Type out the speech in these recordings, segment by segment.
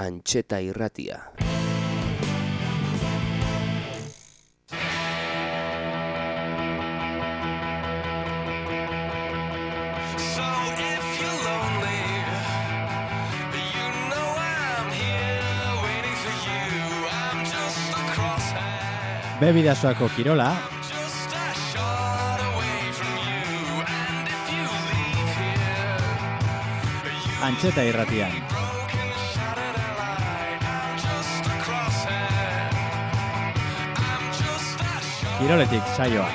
antxeta irratia. So if you're lonely, Kiroletik saioa.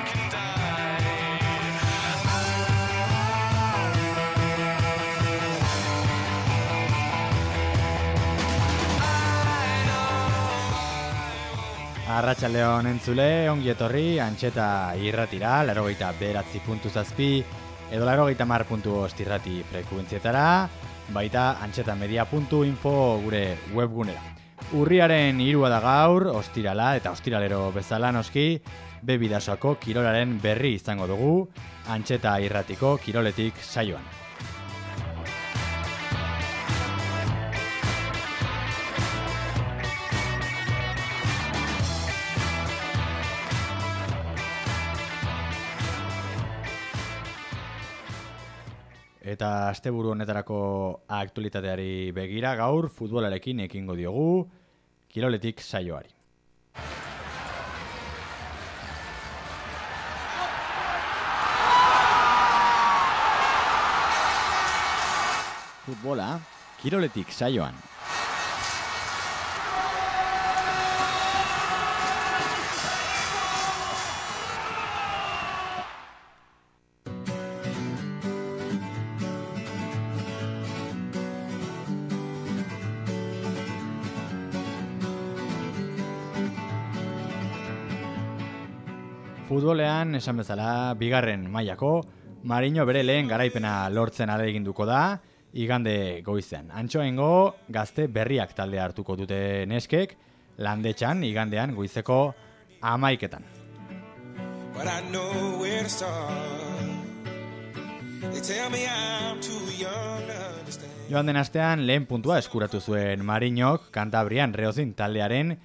Arratxaldeon entzule, ongi etorri, antxeta irratira, larogeita beratzi puntu zazpi, edo larogeita mar puntu ostirrati frekuentzietara, baita antxetamedia.info gure webgunera. Urriaren irua da gaur, ostirala eta ostiralero bezala noski, bebidasoako kirolaren berri izango dugu, antxeta irratiko kiroletik saioan. Eta asteburu honetarako aktualitateari begira gaur futbolarekin ekingo diogu kiroletik saioari. Futbola kiroletik saioan. Futbolean, esan bezala, bigarren mailako, Marino bere lehen garaipena lortzen aleginduko da, igande goizean. Antxoengo, gazte berriak talde hartuko dute neskek, landetxan, igandean goizeko amaiketan. but I know where to start. They tell me I'm too young to understand. Joan den astean lehen puntua eskuratu zuen Marinok Kantabrian Reozin taldearen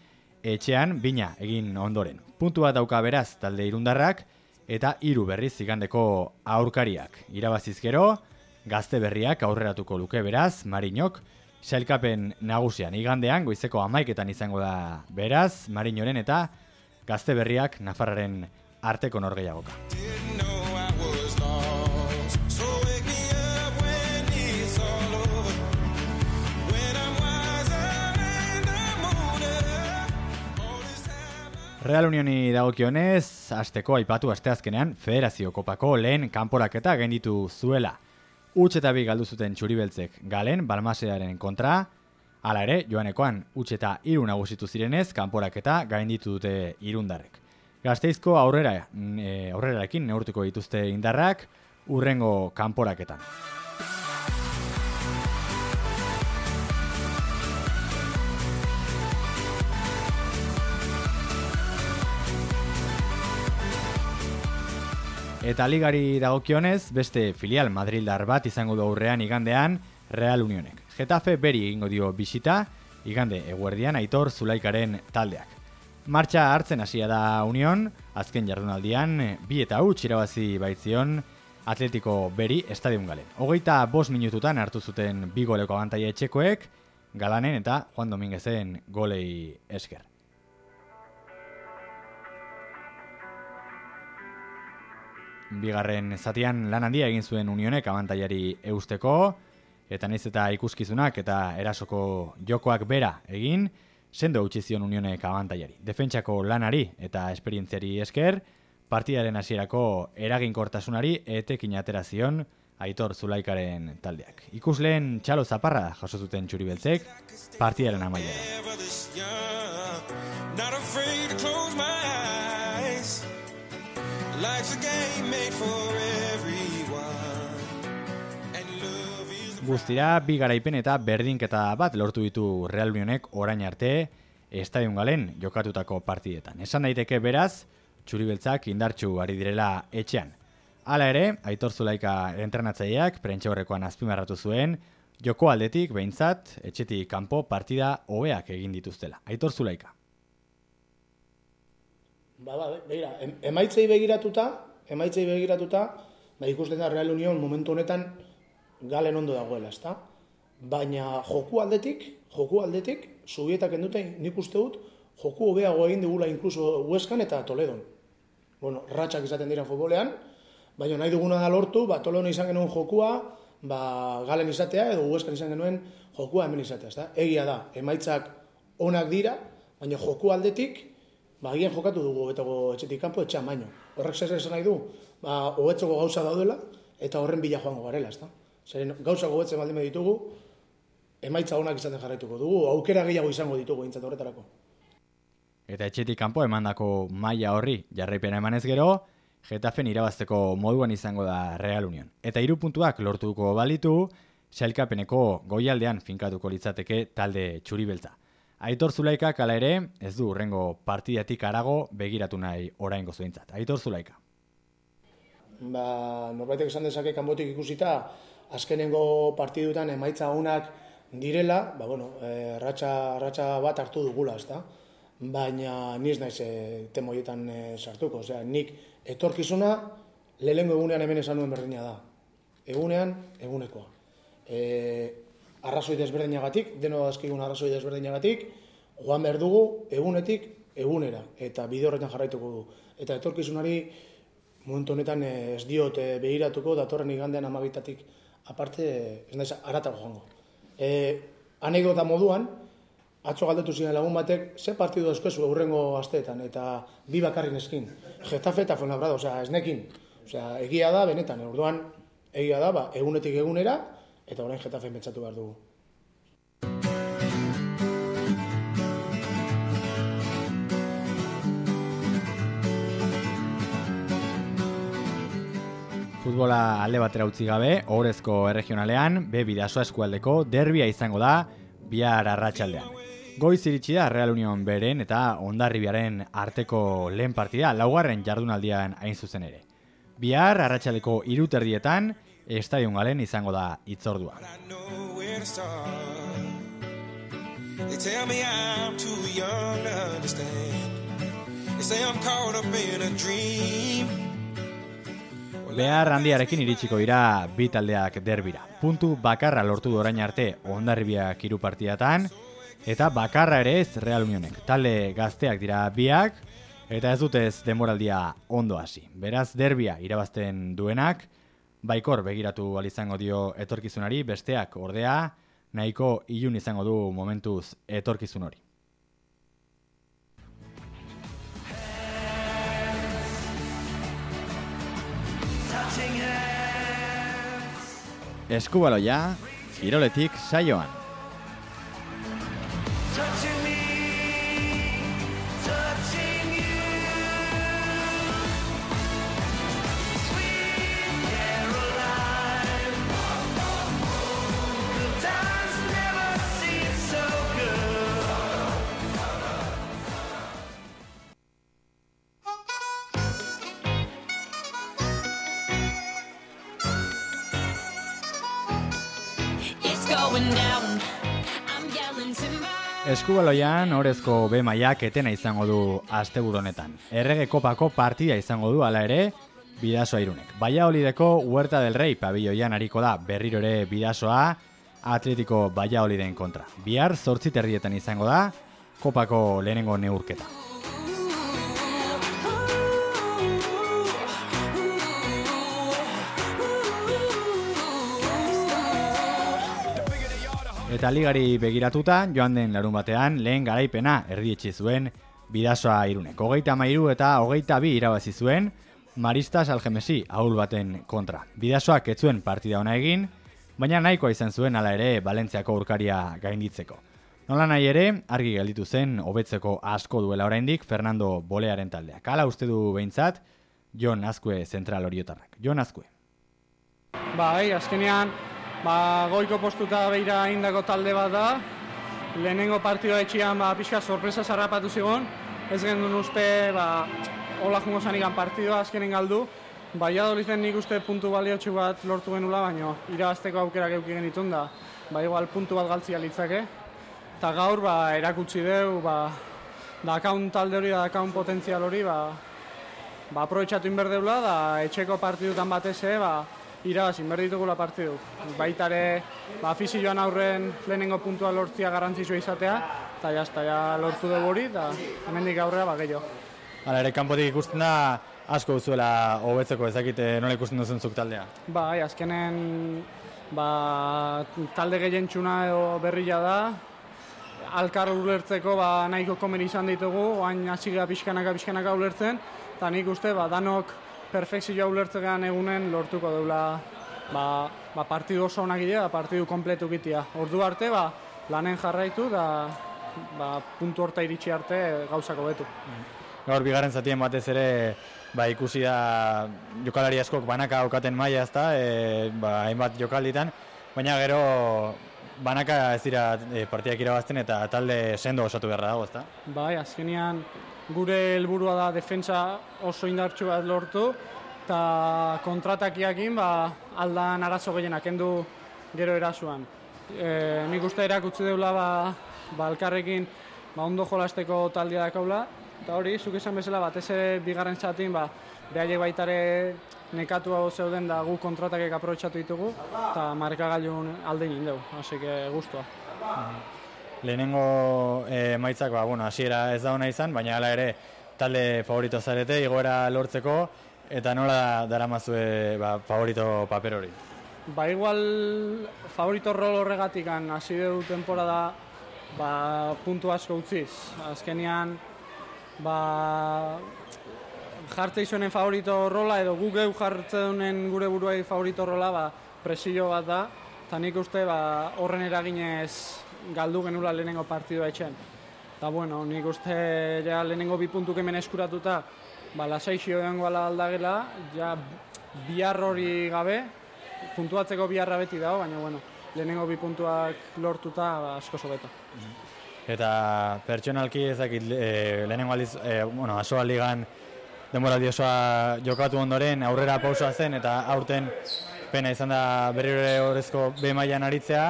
etxean bina egin ondoren. Puntua dauka beraz talde irundarrak eta hiru berriz igandeko aurkariak. Irabaziz gero, gazte berriak aurreratuko luke beraz Marinok sailkapen nagusian igandean goizeko amaiketan izango da beraz Marinoren eta gazte berriak Nafarraren arteko time Real Unioni dagokionez, asteko aipatu asteazkenean Federazio Kopako lehen kanporaketa gainditu zuela. Utx eta bi galdu zuten txuribeltzek galen Balmasearen kontra, hala ere, joanekoan utx eta hiru nagusitu zirenez kanporaketa gainditu dute irundarrek. Gazteizko aurrera, e, aurrerarekin neurtuko dituzte indarrak urrengo kanporaketan. Eta ligari dagokionez, beste filial Madrildar bat izango du aurrean igandean Real Unionek. Getafe beri egingo dio bisita, igande eguerdian aitor zulaikaren taldeak. Martxa hartzen hasia da Union, azken jardunaldian bi eta huts irabazi baitzion Atletico beri estadion galen. Hogeita bost minututan hartu zuten bi goleko abantaia etxekoek, Galanen eta Juan Dominguezen golei esker. Bigarren zatian lan handia egin zuen unionek abantaiari eusteko, eta naiz eta ikuskizunak eta erasoko jokoak bera egin, sendo utzi zion unionek abantaiari. Defentsako lanari eta esperientziari esker, partidaren hasierako eraginkortasunari etekin atera zion Aitor Zulaikaren taldeak. Ikusleen txalo zaparra jaso zuten txuribeltzek partidaren amaiera. Guztira, bi garaipen eta berdinketa bat lortu ditu Real Unionek orain arte estadion galen jokatutako partidetan. Esan daiteke beraz, txuribeltzak indartxu ari direla etxean. Hala ere, Aitor Zulaika entrenatzaileak prentxaurrekoan azpimarratu zuen, Joko aldetik, behintzat, etxetik kanpo partida hobeak egin dituztela. Aitor Zulaika. Ba, ba, begira, em, emaitzei begiratuta, emaitzei begiratuta, ba, ikusten da Real Union momentu honetan galen ondo dagoela, ezta? Baina joku aldetik, joku aldetik, subietak endute nik uste dut, joku hobeago egin dugula inkluso Hueskan eta Toledon. Bueno, ratxak izaten dira futbolean, baina nahi duguna da lortu, ba, Toledon izan genuen jokua, ba, galen izatea, edo Hueskan izan genuen jokua hemen izatea, ezta? Egia da, emaitzak onak dira, baina joku aldetik, ba, jokatu dugu hobetago etxetik kanpo etxean baino. Horrek zer esan nahi du, ba, hobetzeko gauza daudela, eta horren bila joango garela, ezta? Zeren gauza hobetzen baldin ditugu, emaitza onak izaten jarraituko dugu, aukera gehiago izango ditugu eintzat horretarako. Eta etxetik kanpo emandako maila horri jarraipena emanez gero, Getafen irabazteko moduan izango da Real Union. Eta hiru puntuak lortuko balitu, sailkapeneko goialdean finkatuko litzateke talde txuribeltza. Aitor Zulaikak hala ere, ez du urrengo partidatik arago begiratu nahi oraingo zuentzat. Aitor Zulaika. Ba, norbaitek esan dezake kanbotik ikusita, azkenengo partidutan emaitza onak direla, ba, bueno, e, ratxa, ratxa bat hartu dugula, ezta? Baina ni ez naiz e, temoietan e, sartuko, osea, nik etorkizuna lehengo egunean hemen esan nuen berdina da. Egunean, egunekoa. E, arrazoi desberdinagatik, deno dazkigun arrazoi desberdinagatik, joan behar dugu egunetik egunera, eta bide horretan jarraituko du. Eta etorkizunari momentu honetan eh, ez diot eh, behiratuko datorren igandean amabitatik aparte ez naiz aratago joango. E, anekdota moduan, atzo galdetu ziren lagun batek, ze partidu eskezu aurrengo asteetan, eta bi bakarrin eskin. Getafe eta Fuenlabrada, osea, esnekin. Osea, egia da, benetan, orduan, egia da, ba, egunetik egunera, eta orain Getafe pentsatu behar dugu. Futbola alde batera utzi gabe, Orezko erregionalean, B bidasoa eskualdeko derbia izango da bihar arratsaldean. Goiz iritsi da Real Union beren eta Ondarribiaren arteko lehen partida laugarren jardunaldian hain zuzen ere. Bihar arratsaldeko iruterdietan estadion galen izango da itzordua. I know where to start. They tell me I'm too young to understand. They say I'm caught up in a dream. Behar handiarekin iritsiko dira bi taldeak derbira. Puntu bakarra lortu orain arte Ondarribiak hiru partidatan eta bakarra ere ez Real Unionek. Talde gazteak dira biak eta ez dute ez demoraldia ondo hasi. Beraz derbia irabazten duenak baikor begiratu izango dio etorkizunari, besteak ordea nahiko ilun izango du momentuz etorkizun hori. Eskubaloia, kiroletik saioan. Eskubaloian orezko B mailak etena izango du asteburu honetan. Errege kopako partida izango du hala ere bidasoa irunek. Valladolideko Huerta del Rey pabilloian ariko da berriro ere bidasoa Atletico Valladoliden kontra. Bihar zortzi terrietan izango da kopako lehenengo neurketa. Eta ligari begiratuta, joan den larun batean, lehen garaipena erdietxi zuen bidasoa irunek. Hogeita mairu eta hogeita bi irabazi zuen, Maristas Algemesi ahul baten kontra. Bidasoak ez zuen partida ona egin, baina nahikoa izan zuen hala ere Valentziako urkaria gainditzeko. Nola nahi ere, argi gelditu zen hobetzeko asko duela oraindik Fernando Bolearen taldeak. Hala uste du behintzat, Jon Azkue zentral horiotarrak. Jon Azkue. Bai, azkenean, ba, goiko postuta beira indako talde bat da. Lehenengo partidua etxian, ba, pixka sorpresa zarrapatu zigon. Ez gendun uste, ba, hola jungo zanigan partidua azkenen galdu. Valladoliden nik uste puntu baliotxu bat lortu genula, baino irabazteko aukerak euki genitun da. ba igual puntu bat galtzia litzake. Eta gaur ba, erakutsi deu, ba, dakaun talde hori, da dakaun potentzial hori, ba, ba aprobetxatu inber deula, da etxeko partidutan batez ba, irabazin behar ditugula partidu. Baita ere, ba, afizioan aurren lehenengo puntua lortzia garrantzitsua izatea, eta jazta, ja lortu dugu hori, eta hemendik aurrera, ba, gehiago. Hala ere, kanpotik ikusten da, asko duzuela hobetzeko ezakite nola ikusten duzun zuk taldea. Bai, azkenen ba, talde gehientxuna edo berria da, alkar ulertzeko ba, nahiko komeri izan ditugu, oain hasi gara pixkanaka pixkanaka ulertzen, eta nik uste ba, danok perfekzioa ulertzegan egunen lortuko deula ba, ba, partidu oso onak idea, partidu kompletu gitia. Ordu arte, ba, lanen jarraitu, da ba, puntu horta iritsi arte gauzako betu. Gaur bigarren zatien batez ere ba, ikusi da jokalari askok banaka aukaten maila ezta, e, ba, hainbat jokalditan, baina gero banaka ez dira e, partidak irabazten eta talde sendo osatu beharra dago, ezta? Bai, azkenean gure helburua da defentsa oso indartsu bat lortu eta kontratakiakin ba, aldan arazo gehienak kendu gero erasuan. E, nik uste erakutsi deula ba, ba elkarrekin ba, ondo jolasteko taldea dakaula eta hori, zuk esan bezala batez ere bigarren txatin ba, behaiek baitare nekatu hau zeuden da gu kontratakek aprobetxatu ditugu eta markagailun alde egin dugu, hasi que guztua. Lehenengo e, maitzak, ba, bueno, hasiera ez da ona izan, baina hala ere talde favorito zarete, igoera lortzeko, eta nola daramazue ba, favorito paper hori? Ba igual favorito rol horregatik hasi du temporada ba, puntu asko utziz. Azkenean ba, jartze izuenen favorito rola edo gu geu jartzen gure buruai favorito rola ba, presio bat da. Eta nik uste ba, horren eraginez galdu genula lehenengo partidua etxen. Eta bueno, nik uste ja lehenengo bi puntuk hemen eskuratuta ba, lasaixio egongo ala aldagela, ja bihar hori gabe, puntuatzeko biharra beti dago, baina bueno, lehenengo bi puntuak lortuta ba, asko sobeto. Eta pertsonalki ezakit e, lehenengo aldiz, e, bueno, asoa ligan denboraldi osoa jokatu ondoren aurrera pausoa zen eta aurten pena izan da berriro ere horrezko B mailan aritzea,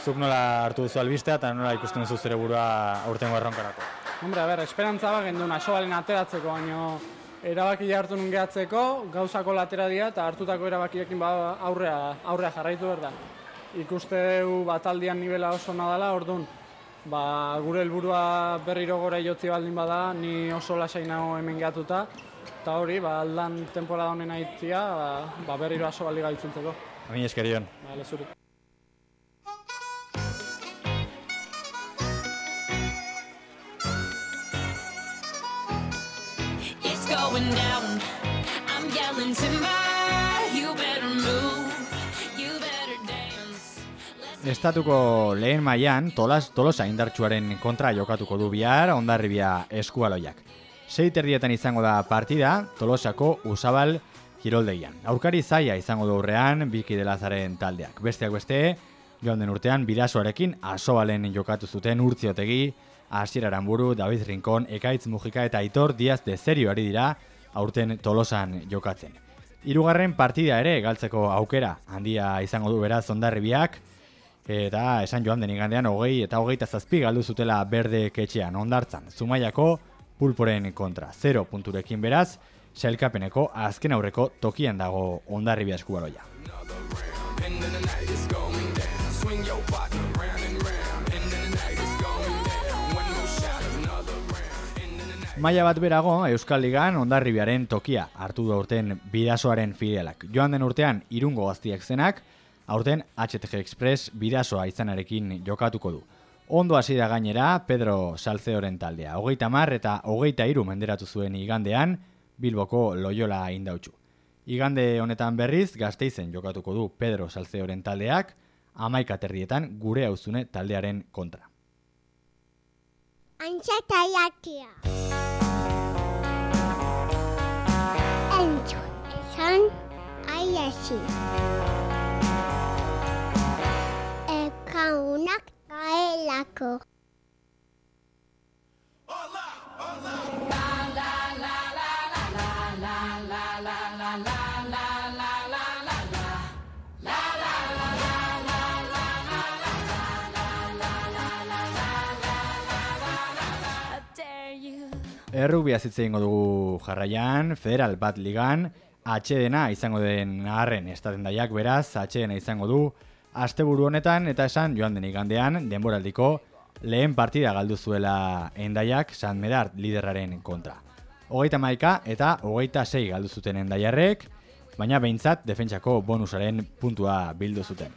zuk nola hartu duzu albistea eta nola ikusten duzu zure burua aurtengo erronkarako. Hombre, a ber, esperantza bat gendun asobalen ateratzeko, baino erabaki hartu nun gehatzeko, gauzako latera dira eta hartutako erabakiekin ba aurrea, aurrea jarraitu behar da. Ikuste du bataldian nivela oso nadala, orduan, ba, gure helburua berriro gora jotzi baldin bada, ni oso lasai nago hemen gehatuta, eta hori, ba, aldan temporada honen aitzia, ba, ba berriro aso bali gaitzuntzeko. Amin eskerion. Ba, lezuri. It's going down. I'm yelling timber. You better move. You better dance. Estatuko lehen mailan tolas, tolosa indartsuaren kontra jokatuko du bihar ondarribia eskualoiak. Sei terdietan izango da partida tolosako usabal kiroldegian. Aurkari zaia izango du aurrean biki delazaren taldeak. Besteak beste, joan den urtean bidasoarekin asobalen jokatu zuten urtziotegi, Asier Aramburu, David Rincon, Ekaitz Mujika eta Aitor Diaz de Serio ari dira aurten tolosan jokatzen. Hirugarren partida ere galtzeko aukera handia izango du beraz ondarribiak, eta esan joan den igandean hogei eta hogeita zazpi galdu zutela berde ketxean ondartzan. Zumaiako pulporen kontra. 0 punturekin beraz, sailkapeneko azken aurreko tokian dago ondarribia eskubaroia. Maila bat berago, Euskal Ligan ondarribiaren tokia hartu du aurten bidasoaren filialak. Joan den urtean irungo gaztiak zenak, aurten HTG Express bidasoa izanarekin jokatuko du. Ondo hasi da gainera Pedro Salceoren taldea. Hogeita mar eta hogeita iru menderatu zuen igandean Bilboko Loyola indautxu. Igande honetan berriz gazteizen jokatuko du Pedro Salceoren taldeak, amaika terrietan gure hauzune taldearen kontra. Antxa eta jakia. Entzun, esan, aiasi. Ekaunak Naelako. Errubia zitze ingo dugu jarraian, federal bat ligan, atxedena izango den harren estaten daiak beraz, atxedena izango du, asteburu honetan eta esan joan den igandean, denboraldiko lehen partida galdu zuela endaiak San Medard liderraren kontra. Hogeita maika eta hogeita sei galdu zuten endaiarrek, baina behintzat defentsako bonusaren puntua bildu zuten.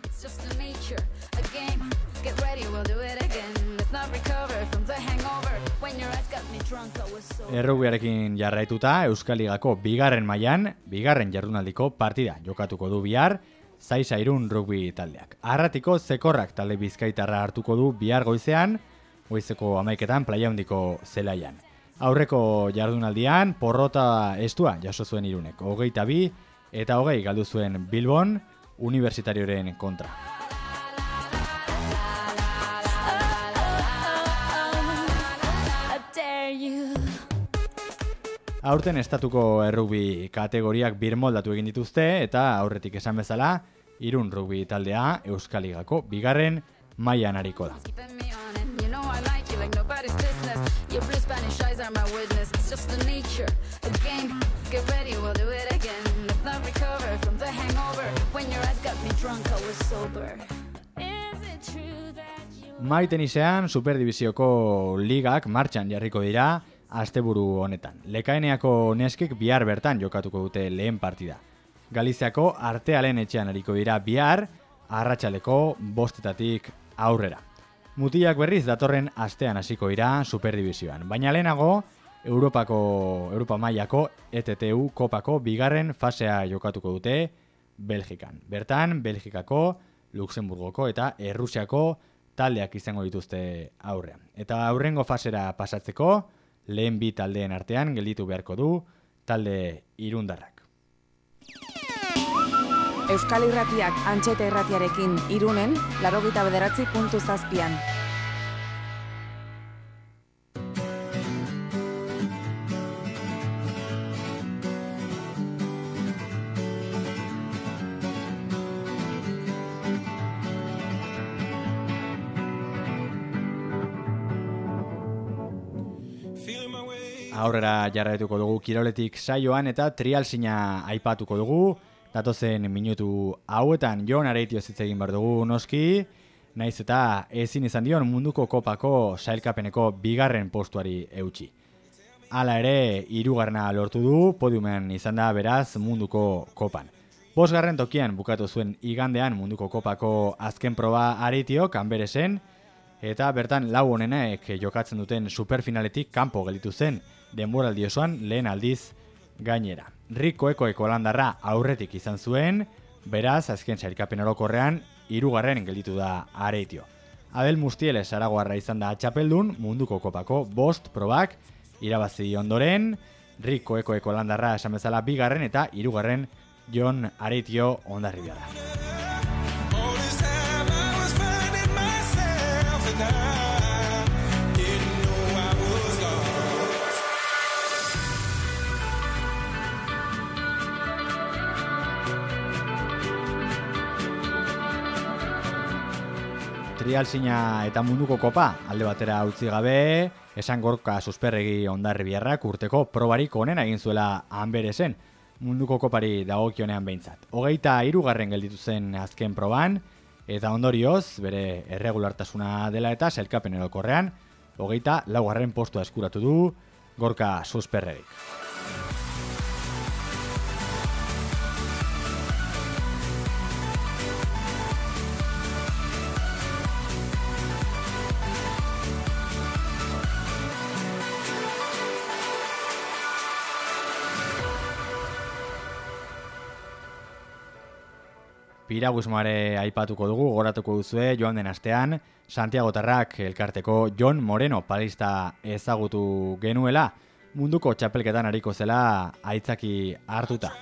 Errubiarekin jarraituta Euskal Ligako bigarren mailan, bigarren jardunaldiko partida jokatuko du bihar, Zaiza irun rugby taldeak. Arratiko zekorrak talde bizkaitarra hartuko du bihar goizean, goizeko amaiketan playa handiko zelaian. Aurreko jardunaldian, porrota estua jaso zuen irunek, hogeita bi eta hogei galdu zuen Bilbon, universitarioren kontra. You. Aurten estatuko errugbi kategoriak birmoldatu egin dituzte eta aurretik esan bezala, irun rugby taldea Euskal Ligako bigarren mailan ariko da. Keeping me on it. You know I like you like nobody's business. Your blue Spanish eyes are my witness. It's just a nature, a game. Get ready, we'll do it again. Let's not recover from the hangover. When your eyes got me drunk, I was sober. Is it true that you Mai tenisean Superdibizioko ligak martxan jarriko dira asteburu honetan. Lekaeneako neskik bihar bertan jokatuko dute lehen partida. Galiziako artealen etxean ariko dira bihar, arratsaleko bostetatik aurrera. Mutilak berriz datorren astean hasiko dira Superdibizioan, baina lehenago Europako Europa mailako ETTU kopako bigarren fasea jokatuko dute Belgikan. Bertan, Belgikako, Luxemburgoko eta Errusiako taldeak izango dituzte aurrean. Eta aurrengo fasera pasatzeko, lehen bi taldeen artean gelditu beharko du talde irundarrak. Euskal Irratiak antxeta irratiarekin irunen, larogita bederatzi puntu zazpian. Aurrera jarraituko dugu kiroletik saioan eta trialsina aipatuko dugu. Datozen minutu hauetan Jon Areitio hitz egin behar dugu noski. Naiz eta ezin izan dion munduko kopako sailkapeneko bigarren postuari eutxi. Hala ere, hirugarrena lortu du, podiumen izan da beraz munduko kopan. Bosgarren tokian bukatu zuen igandean munduko kopako azken proba areitiok hanberesen, eta bertan lau honenek jokatzen duten superfinaletik kanpo gelditu zen denboraldi osoan lehen aldiz gainera. Riko ekoeko landarra aurretik izan zuen, beraz azken sailkapen orokorrean hirugarren gelditu da areitio. Abel Mustieles aragoarra izan da txapeldun munduko kopako bost probak irabazi ondoren, Riko ekoeko landarra esan bezala bigarren eta hirugarren Jon Areitio ondarribia da. Trialsina eta munduko kopa alde batera utzi gabe, esan gorka susperregi ondarri biarrak urteko probarik onena egin zuela hanberesen, munduko kopari dagokionean behintzat. Hogeita hirugarren gelditu zen azken proban, eta ondorioz, bere erregulartasuna dela eta selkapen erokorrean, hogeita laugarren postua eskuratu du gorka susperregik. Piragusmoare aipatuko dugu, goratuko duzue joan den astean, Santiago Tarrak elkarteko Jon Moreno palista ezagutu genuela, munduko txapelketan ariko zela aitzaki hartuta.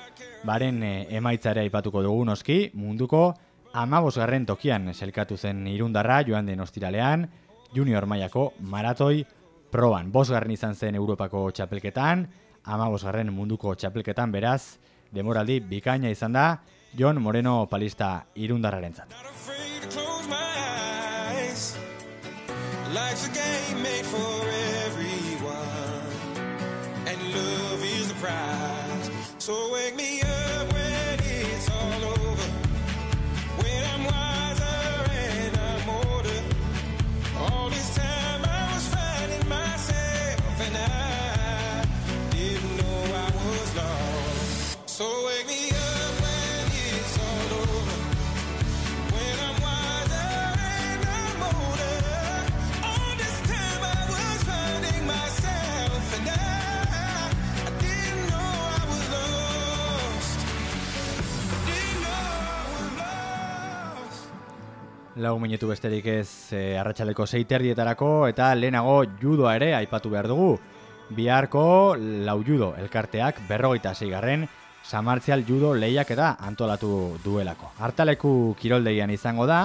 Baren eh, emaitzare aipatuko dugu noski, munduko amabosgarren tokian selkatu zen irundarra joan den ostiralean, junior mailako maratoi proban. Bosgarren izan zen Europako txapelketan, amabosgarren munduko txapelketan beraz, demoraldi bikaina izan da, Jon Moreno palista irundarrarentzat. Life's a game made for everyone, and love is the prize. Lau minutu besterik ez e, arratsaleko seiterdietarako eta lehenago judoa ere aipatu behar dugu. Biharko lau judo elkarteak berrogeita zeigarren samartzial judo lehiaketa antolatu duelako. Hartaleku kiroldegian izango da,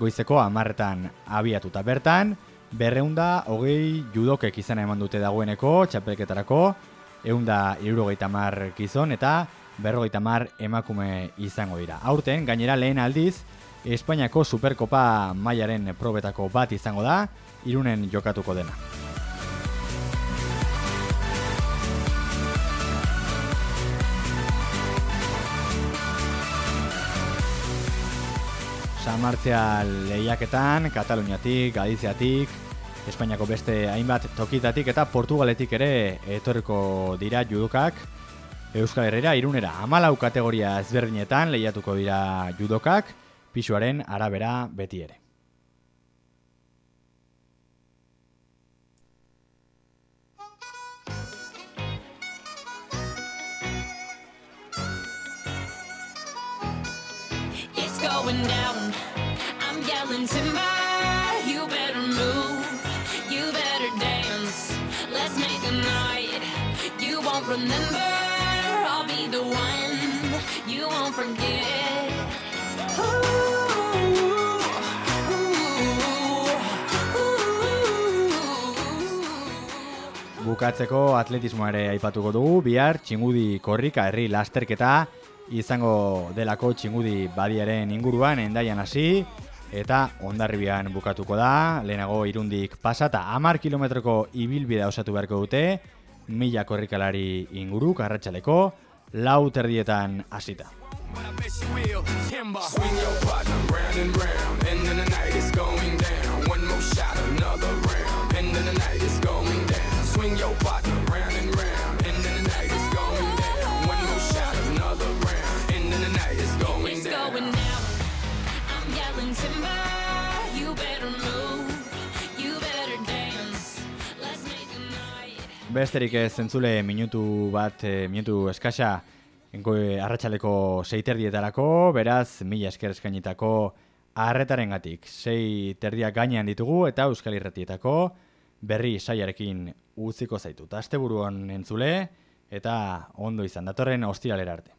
goizeko amarretan abiatuta bertan, berreunda hogei judokek izan eman dute dagoeneko txapelketarako, eunda irurogeita mar gizon eta berrogeita mar emakume izango dira. Aurten, gainera lehen aldiz, Espainiako Superkopa mailaren probetako bat izango da, irunen jokatuko dena. Samartzea lehiaketan, Kataluniatik, Galiziatik, Espainiako beste hainbat tokitatik eta Portugaletik ere etorriko dira judokak Euskal Herrera irunera amalau kategoria ezberdinetan lehiatuko dira judokak, pisuaren arabera beti ere. It's going down. I'm yelling timber. You better move. You better dance. Let's make a night. You won't remember. Bukatzeko atletismoa ere aipatuko dugu, bihar txingudi korrika herri lasterketa izango delako txingudi badiaren inguruan endaian hasi eta ondarribian bukatuko da, lehenago irundik pasata amar kilometroko ibilbidea osatu beharko dute, mila korrikalari inguru, karratxaleko, lau terdietan hasita. Besterik ez zentzule minutu bat, e, minutu eskasa arratsaleko seiterdietarako, beraz, mila esker eskainitako arretaren gatik. Sei terdiak gainean ditugu eta Euskal Irratietako berri saiarekin utziko zaitut. Asteburuan entzule eta ondo izan datorren ostiralera arte.